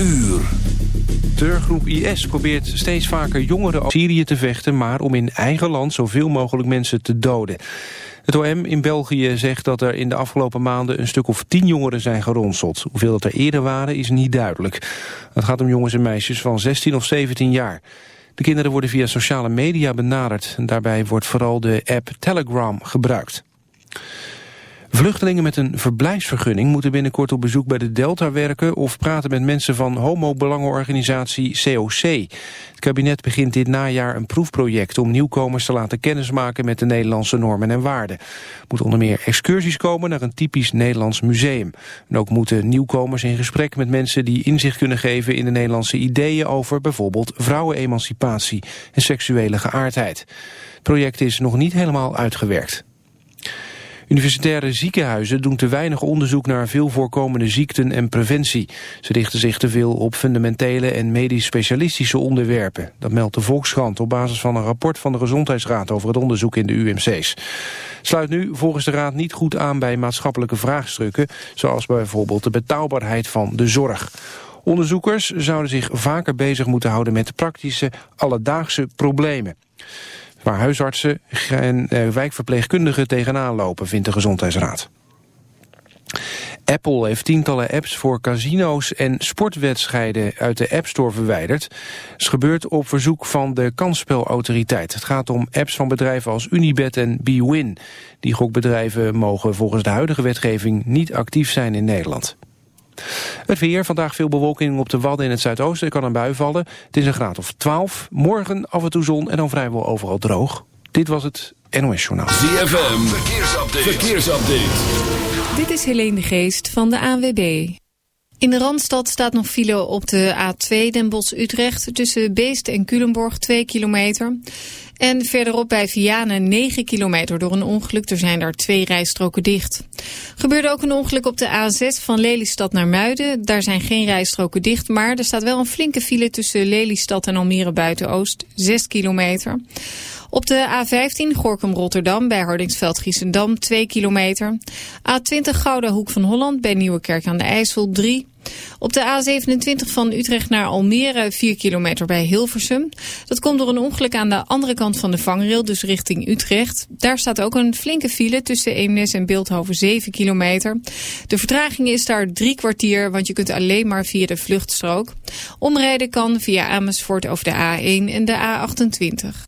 uur. Terrorgroep IS probeert steeds vaker jongeren op Syrië te vechten... maar om in eigen land zoveel mogelijk mensen te doden. Het OM in België zegt dat er in de afgelopen maanden... een stuk of tien jongeren zijn geronseld. Hoeveel dat er eerder waren is niet duidelijk. Het gaat om jongens en meisjes van 16 of 17 jaar. De kinderen worden via sociale media benaderd. En daarbij wordt vooral de app Telegram gebruikt. Vluchtelingen met een verblijfsvergunning moeten binnenkort op bezoek bij de Delta werken of praten met mensen van homo-belangenorganisatie COC. Het kabinet begint dit najaar een proefproject om nieuwkomers te laten kennismaken met de Nederlandse normen en waarden. Er moeten onder meer excursies komen naar een typisch Nederlands museum. En ook moeten nieuwkomers in gesprek met mensen die inzicht kunnen geven in de Nederlandse ideeën over bijvoorbeeld vrouwenemancipatie en seksuele geaardheid. Het project is nog niet helemaal uitgewerkt. Universitaire ziekenhuizen doen te weinig onderzoek naar veel voorkomende ziekten en preventie. Ze richten zich te veel op fundamentele en medisch-specialistische onderwerpen. Dat meldt de Volkskrant op basis van een rapport van de Gezondheidsraad over het onderzoek in de UMC's. Sluit nu volgens de Raad niet goed aan bij maatschappelijke vraagstukken, zoals bijvoorbeeld de betaalbaarheid van de zorg. Onderzoekers zouden zich vaker bezig moeten houden met praktische, alledaagse problemen waar huisartsen en eh, wijkverpleegkundigen tegenaan lopen, vindt de Gezondheidsraad. Apple heeft tientallen apps voor casino's en sportwedstrijden uit de App Store verwijderd. Het is gebeurd op verzoek van de kansspelautoriteit. Het gaat om apps van bedrijven als Unibet en BWin. Die gokbedrijven mogen volgens de huidige wetgeving niet actief zijn in Nederland. Het weer, vandaag veel bewolking op de Wadden in het zuidoosten. Er kan een bui vallen. Het is een graad of 12. Morgen af en toe zon en dan vrijwel overal droog. Dit was het NOS Journaal. ZFM, verkeersupdate. verkeersupdate. Dit is Helene de Geest van de ANWB. In de Randstad staat nog file op de A2 Den Bosch-Utrecht... tussen Beest en Culemborg 2 kilometer... En verderop bij Vianen 9 kilometer door een ongeluk. Er zijn daar twee rijstroken dicht. Gebeurde ook een ongeluk op de A6 van Lelystad naar Muiden. Daar zijn geen rijstroken dicht, maar er staat wel een flinke file tussen Lelystad en Almere Buiten-Oost. 6 kilometer. Op de A15 Gorkum-Rotterdam bij Hardingsveld-Giessendam 2 kilometer. A20 Gouda Hoek van Holland bij Nieuwekerk aan de IJssel 3 op de A27 van Utrecht naar Almere 4 kilometer bij Hilversum. Dat komt door een ongeluk aan de andere kant van de vangrail, dus richting Utrecht. Daar staat ook een flinke file tussen Eemnes en Beeldhoven 7 kilometer. De vertraging is daar drie kwartier, want je kunt alleen maar via de vluchtstrook. Omrijden kan via Amersfoort over de A1 en de A28.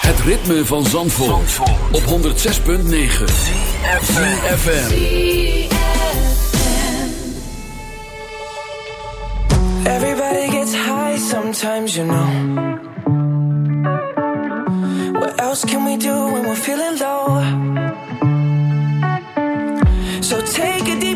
Het ritme van Zandvoort, Zandvoort. op 106.9 CFFM Everybody gets high sometimes you know. What else can we do when we're feeling low? So take a deep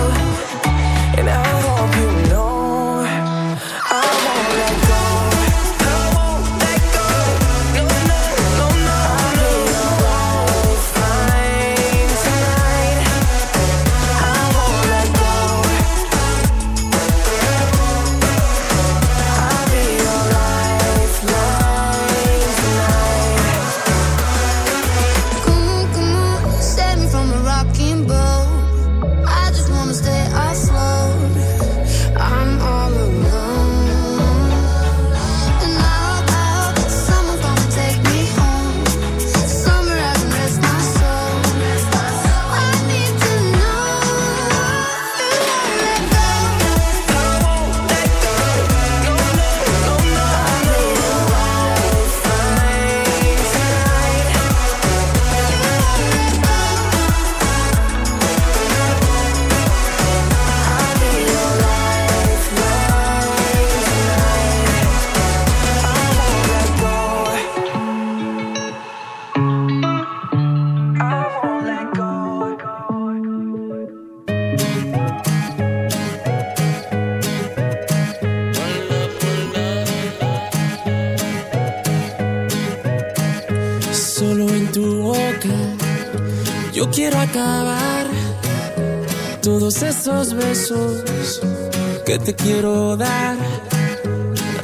te quiero dar,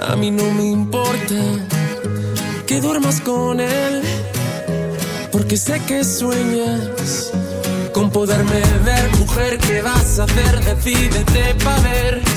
a mí no me importa que duermas con él, porque sé que sueñas con poderme ver, mujer, ¿qué vas a hacer? Decídete pa' ver.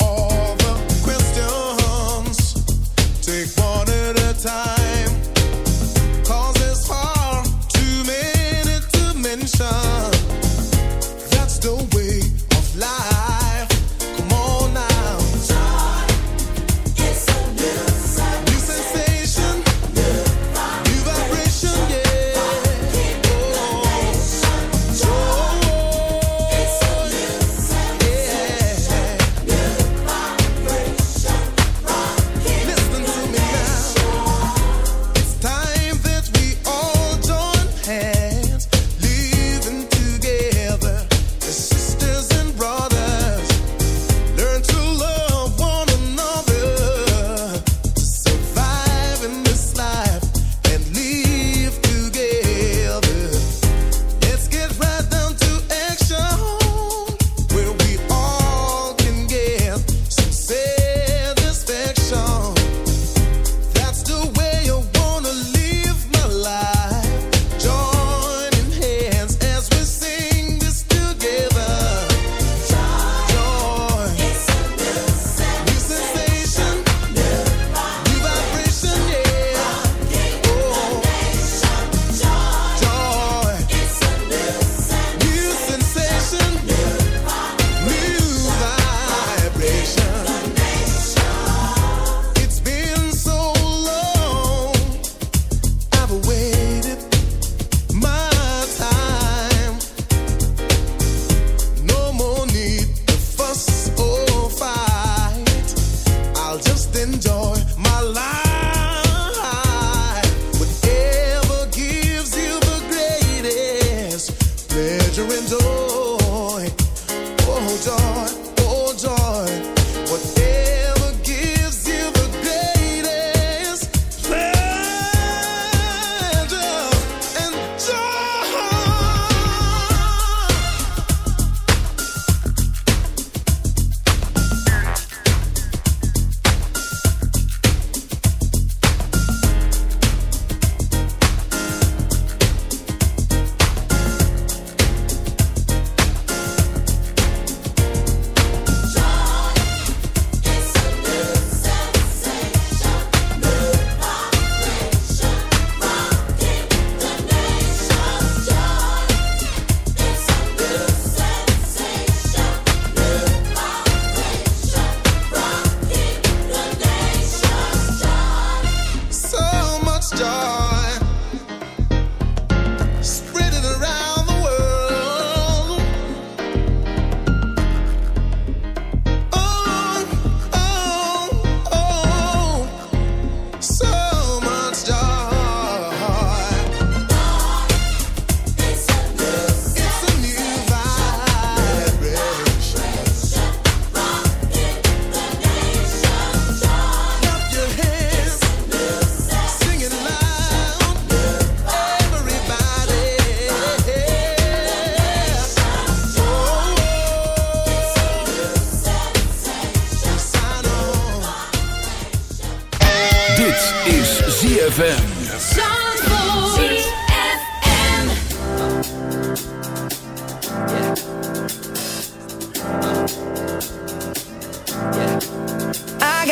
all.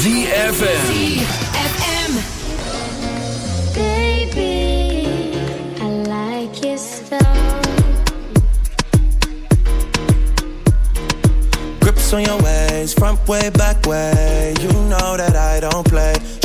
ZFM. Baby, I like your style. Grips on your ways, front way, back way. You know that I don't play.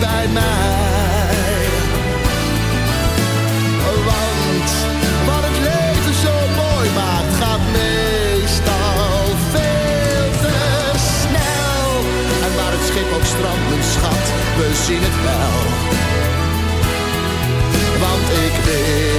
bij mij. Want wat het leven zo mooi maakt, gaat meestal veel te snel. En waar het schip op strand mijn schat, we zien het wel. Want ik weet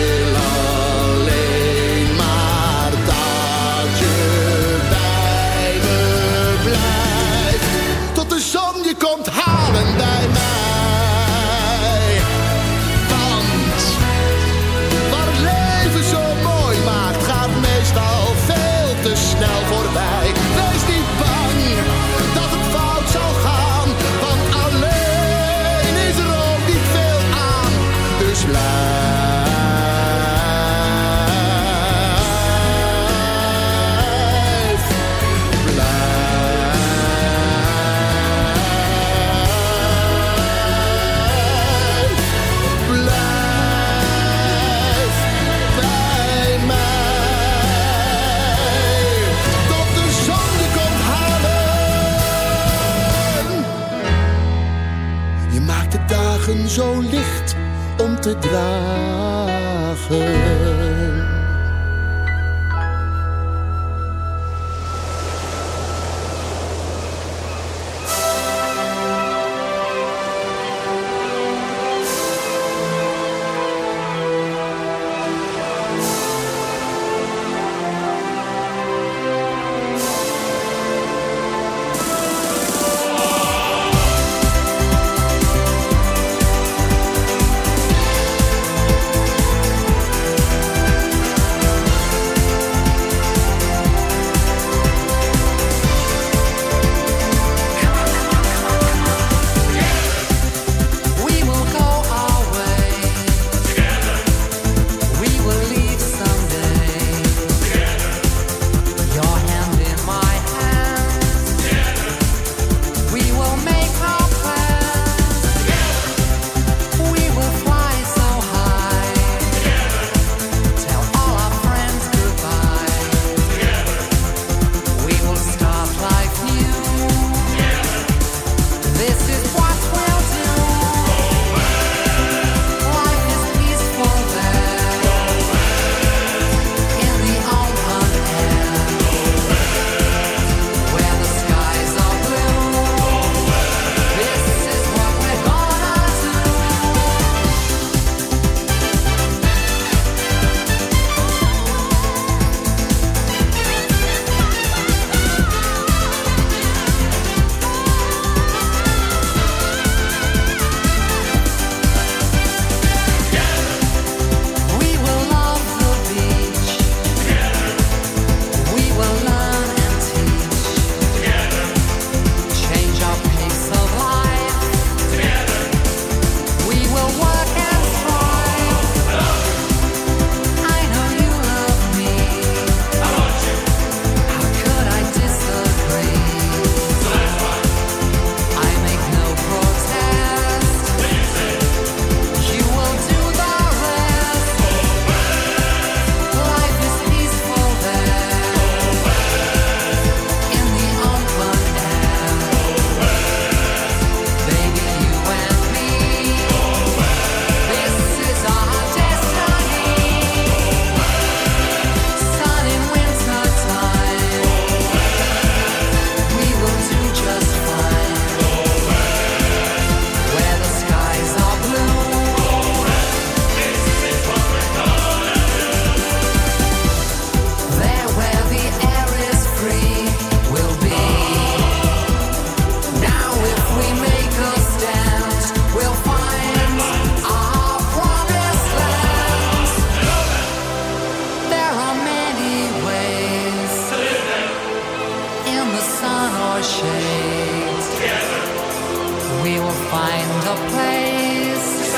We will find a place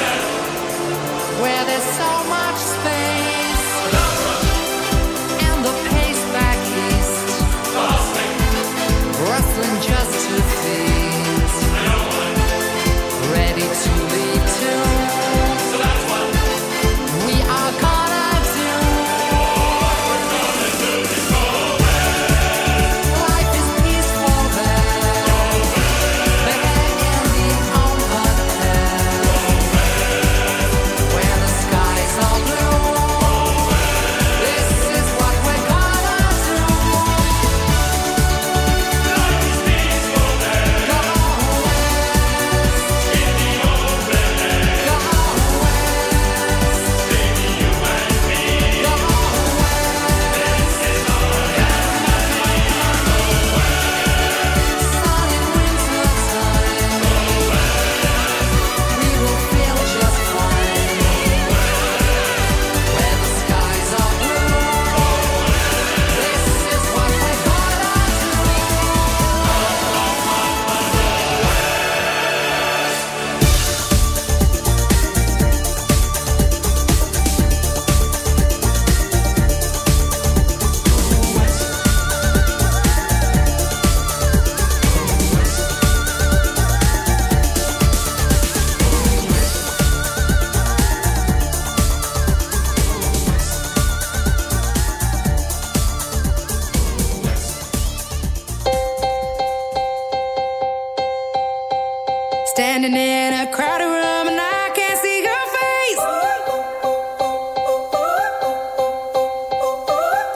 where there's so much.